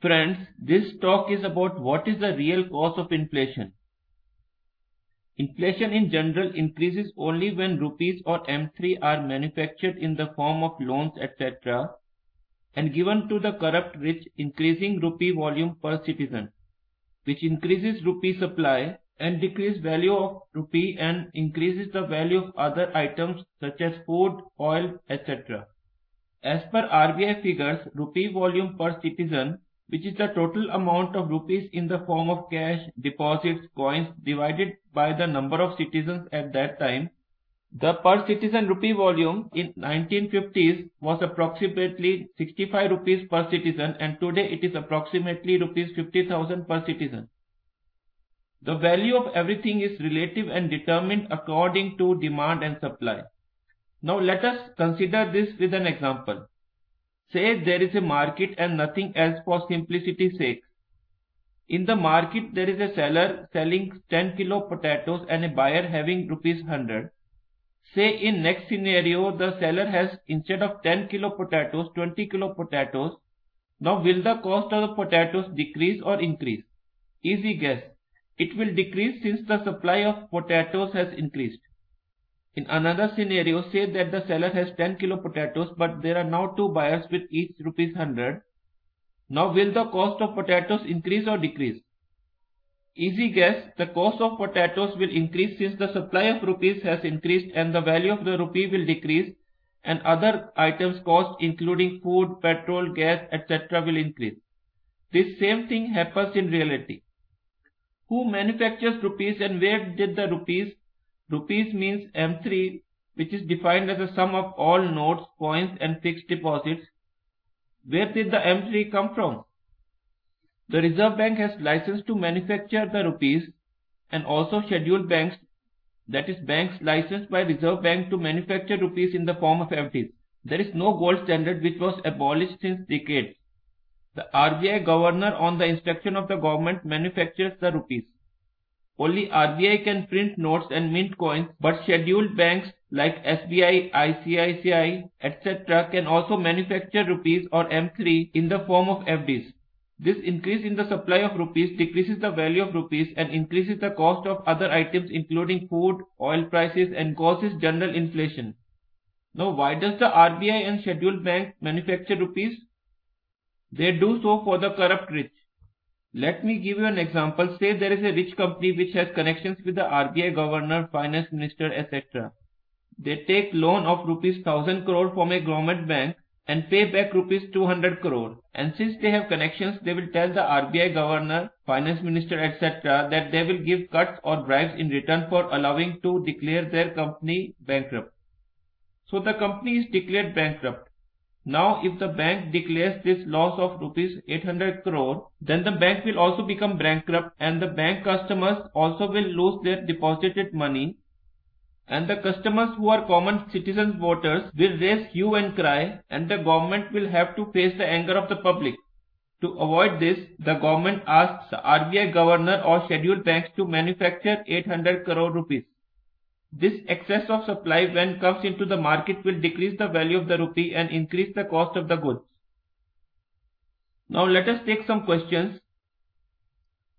Friends, this talk is about what is the real cause of inflation. Inflation in general increases only when rupees or M3 are manufactured in the form of loans etc. and given to the corrupt rich increasing rupee volume per citizen, which increases rupee supply and decrease value of rupee and increases the value of other items such as food, oil, etc. As per RBI figures, rupee volume per citizen which is the total amount of rupees in the form of cash, deposits, coins divided by the number of citizens at that time. The per citizen rupee volume in 1950s was approximately 65 rupees per citizen and today it is approximately rupees 50,000 per citizen. The value of everything is relative and determined according to demand and supply. Now let us consider this with an example. Say there is a market and nothing else for simplicity's sake. In the market there is a seller selling 10 kilo potatoes and a buyer having rupees 100. Say in next scenario the seller has instead of 10 kilo potatoes 20 kilo potatoes. Now will the cost of the potatoes decrease or increase? Easy guess. It will decrease since the supply of potatoes has increased. In another scenario, say that the seller has 10 kilo potatoes but there are now two buyers with each rupees 100. Now will the cost of potatoes increase or decrease? Easy guess, the cost of potatoes will increase since the supply of rupees has increased and the value of the rupee will decrease and other items cost including food, petrol, gas, etc. will increase. This same thing happens in reality. Who manufactures rupees and where did the rupees Rupees means M3 which is defined as a sum of all notes, coins and fixed deposits. Where did the M3 come from? The Reserve Bank has license to manufacture the rupees and also scheduled banks that is banks licensed by Reserve Bank to manufacture rupees in the form of FDs. There is no gold standard which was abolished since decades. The RBI governor on the instruction of the government manufactures the rupees. Only RBI can print notes and mint coins, but scheduled banks like SBI, ICICI, etc. can also manufacture rupees or M3 in the form of FDs. This increase in the supply of rupees decreases the value of rupees and increases the cost of other items including food, oil prices and causes general inflation. Now why does the RBI and scheduled bank manufacture rupees? They do so for the corrupt rich. Let me give you an example. Say there is a rich company which has connections with the RBI governor, finance minister, etc. They take loan of rupees 1000 crore from a government bank and pay back rupees 200 crore. And since they have connections, they will tell the RBI governor, finance minister, etc. that they will give cuts or bribes in return for allowing to declare their company bankrupt. So the company is declared bankrupt. Now if the bank declares this loss of rupees 800 crore, then the bank will also become bankrupt and the bank customers also will lose their deposited money and the customers who are common citizens voters will raise hue and cry and the government will have to face the anger of the public. To avoid this, the government asks RBI governor or scheduled banks to manufacture 800 crore rupees. This excess of supply when comes into the market will decrease the value of the rupee and increase the cost of the goods. Now let us take some questions.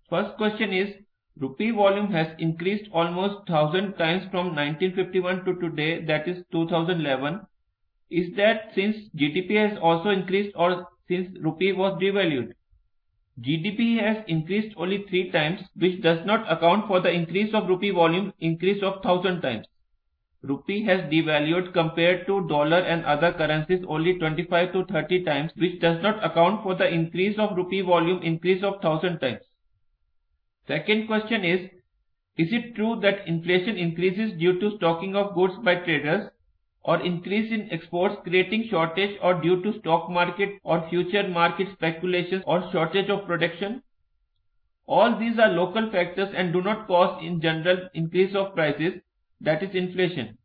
First question is, rupee volume has increased almost 1000 times from 1951 to today that is 2011. Is that since GDP has also increased or since rupee was devalued? GDP has increased only 3 times which does not account for the increase of rupee volume increase of 1000 times. Rupee has devalued compared to dollar and other currencies only 25 to 30 times which does not account for the increase of rupee volume increase of 1000 times. Second question is, is it true that inflation increases due to stocking of goods by traders or increase in exports creating shortage or due to stock market or future market speculations or shortage of production? All these are local factors and do not cause in general increase of prices that is inflation.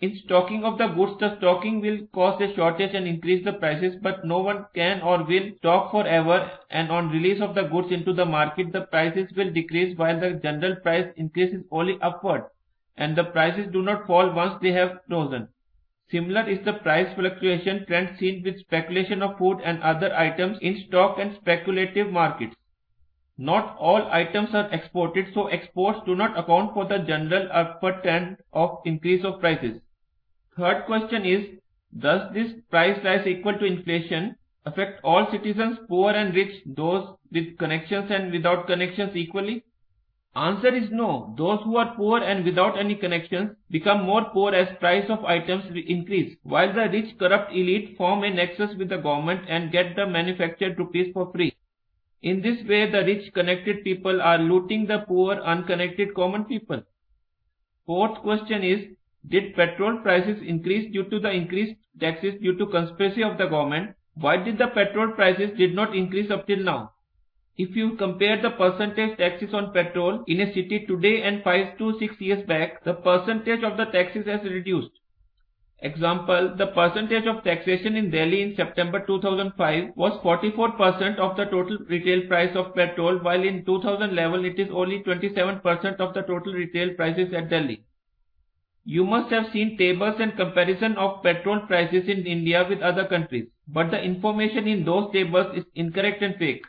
In stocking of the goods, the stocking will cause a shortage and increase the prices but no one can or will stock forever and on release of the goods into the market the prices will decrease while the general price increases only upward and the prices do not fall once they have risen. Similar is the price fluctuation trend seen with speculation of food and other items in stock and speculative markets. Not all items are exported, so exports do not account for the general upward trend of increase of prices. Third question is, does this price rise equal to inflation affect all citizens, poor and rich, those with connections and without connections equally? Answer is no. Those who are poor and without any connections become more poor as price of items increase, while the rich corrupt elite form a nexus with the government and get the manufactured rupees for free. In this way, the rich connected people are looting the poor unconnected common people. Fourth question is, did petrol prices increase due to the increased taxes due to conspiracy of the government? Why did the petrol prices did not increase up till now? If you compare the percentage taxes on petrol in a city today and 5 to 6 years back, the percentage of the taxes has reduced. Example, the percentage of taxation in Delhi in September 2005 was 44% of the total retail price of petrol while in 2011 it is only 27% of the total retail prices at Delhi. You must have seen tables and comparison of petrol prices in India with other countries, but the information in those tables is incorrect and fake.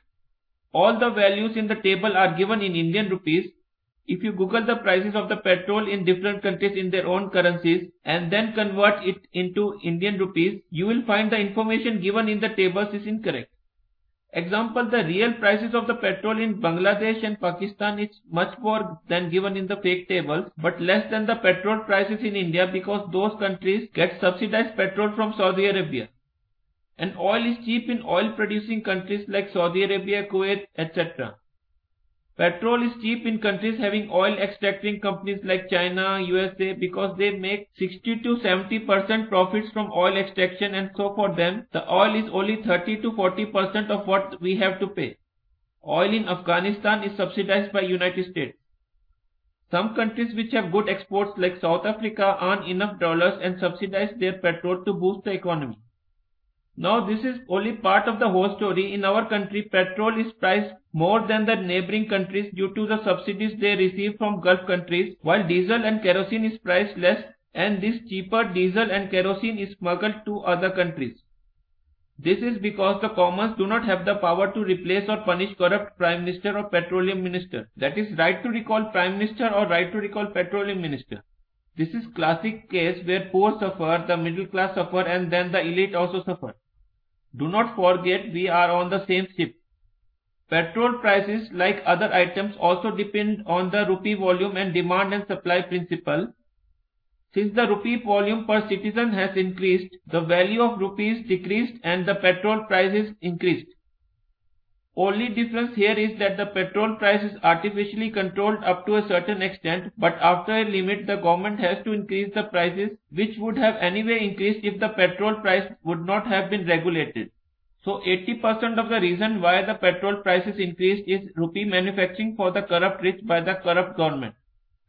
All the values in the table are given in Indian rupees. If you Google the prices of the petrol in different countries in their own currencies and then convert it into Indian rupees, you will find the information given in the tables is incorrect. Example, the real prices of the petrol in Bangladesh and Pakistan is much more than given in the fake tables, but less than the petrol prices in India because those countries get subsidized petrol from Saudi Arabia and oil is cheap in oil producing countries like Saudi Arabia, Kuwait, etc. Petrol is cheap in countries having oil extracting companies like China, USA because they make 60 to 70% profits from oil extraction and so for them the oil is only 30 to 40% of what we have to pay. Oil in Afghanistan is subsidized by United States. Some countries which have good exports like South Africa earn enough dollars and subsidize their petrol to boost the economy. Now this is only part of the whole story. In our country, petrol is priced more than the neighboring countries due to the subsidies they receive from Gulf countries, while diesel and kerosene is priced less and this cheaper diesel and kerosene is smuggled to other countries. This is because the commons do not have the power to replace or punish corrupt Prime Minister or Petroleum Minister. That is right to recall Prime Minister or right to recall Petroleum Minister. This is classic case where poor suffer, the middle class suffer and then the elite also suffer. Do not forget we are on the same ship. Petrol prices like other items also depend on the rupee volume and demand and supply principle. Since the rupee volume per citizen has increased, the value of rupees decreased and the petrol prices increased. Only difference here is that the petrol price is artificially controlled up to a certain extent, but after a limit the government has to increase the prices which would have anyway increased if the petrol price would not have been regulated. So 80% of the reason why the petrol prices increased is rupee manufacturing for the corrupt rich by the corrupt government.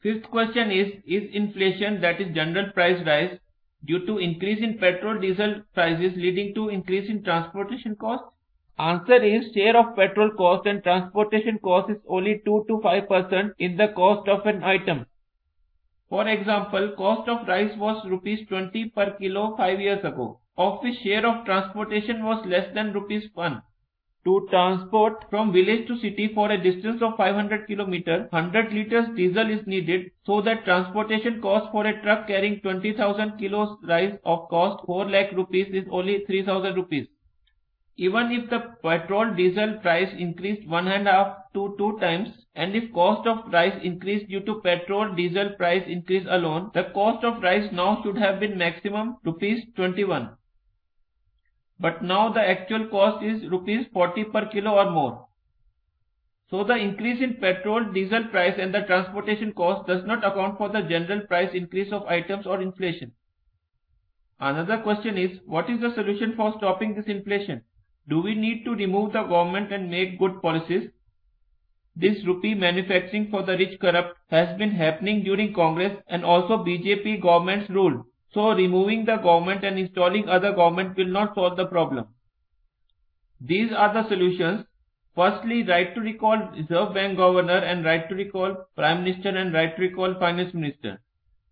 Fifth question is, is inflation that is general price rise due to increase in petrol diesel prices leading to increase in transportation costs? Answer is share of petrol cost and transportation cost is only 2 to 5% in the cost of an item. For example, cost of rice was rupees 20 per kilo 5 years ago, of share of transportation was less than rupees 1. To transport from village to city for a distance of 500 km, 100 liters diesel is needed so that transportation cost for a truck carrying 20,000 kilos rice of cost 4 lakh rupees is only 3000 rupees. Even if the petrol diesel price increased one and a half to two times and if cost of rice increased due to petrol diesel price increase alone, the cost of rice now should have been maximum rupees 21. But now the actual cost is rupees 40 per kilo or more. So the increase in petrol diesel price and the transportation cost does not account for the general price increase of items or inflation. Another question is, what is the solution for stopping this inflation? Do we need to remove the government and make good policies? This rupee manufacturing for the rich corrupt has been happening during Congress and also BJP government's rule. So removing the government and installing other government will not solve the problem. These are the solutions. Firstly, right to recall Reserve Bank Governor and right to recall Prime Minister and right to recall Finance Minister.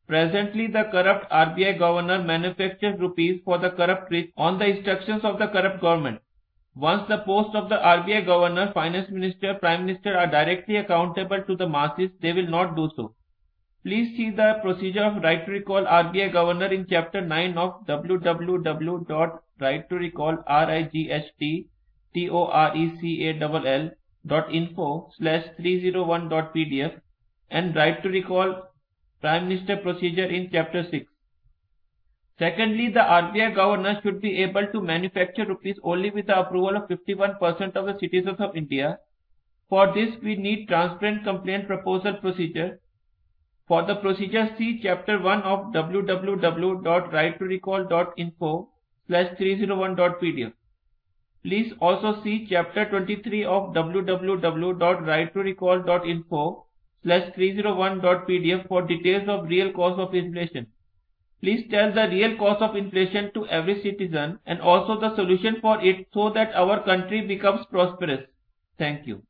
Presently, the corrupt RBI governor manufactures rupees for the corrupt rich on the instructions of the corrupt government. Once the post of the RBI governor, finance minister, prime minister are directly accountable to the masses, they will not do so. Please see the procedure of right to recall RBI governor in chapter 9 of www.righttorecall.info slash 301.pdf and right to recall prime minister procedure in chapter 6. Secondly, the RBI governor should be able to manufacture rupees only with the approval of 51% of the citizens of India. For this, we need transparent complaint proposal procedure for the procedure, see Chapter 1 of www.righttorecall.info slash 301.pdf. Please also see Chapter 23 of www.righttorecall.info slash 301.pdf for details of real cause of inflation. Please tell the real cause of inflation to every citizen and also the solution for it so that our country becomes prosperous. Thank you.